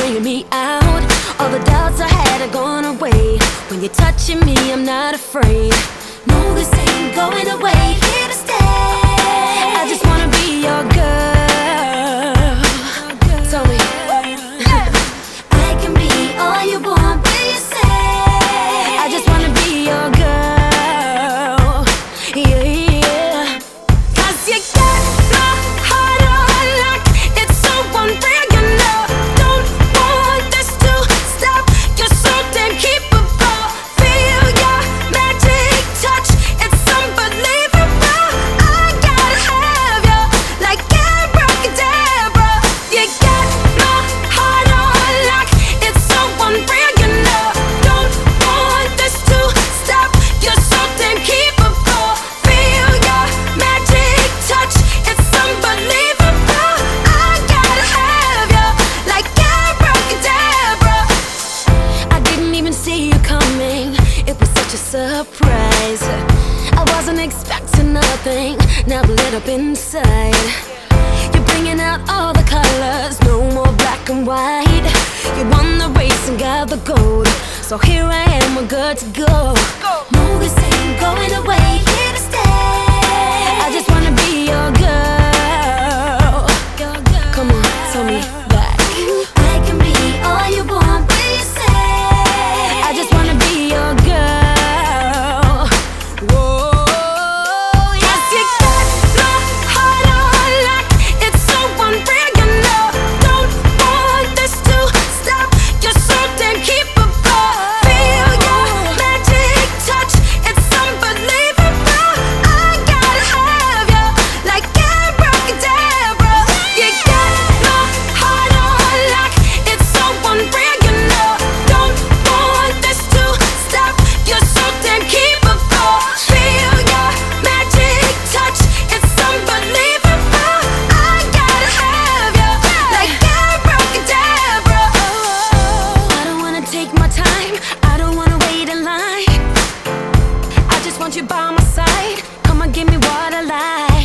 bringing me out. All the doubts I had are gone away. When you're touching me, I'm not afraid. No, this ain't. surprise. I wasn't expecting nothing, now I'm lit up inside. You're bringing out all the colors, no more black and white. You won the race and got the gold, so here I am, we're good to go. No, this ain't going away, here to stay. I just wanna be your time. I don't wanna wait in line. I just want you by my side. Come on, give me what I like.